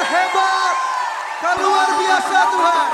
terhebat. Kau luar biasa Tuhan.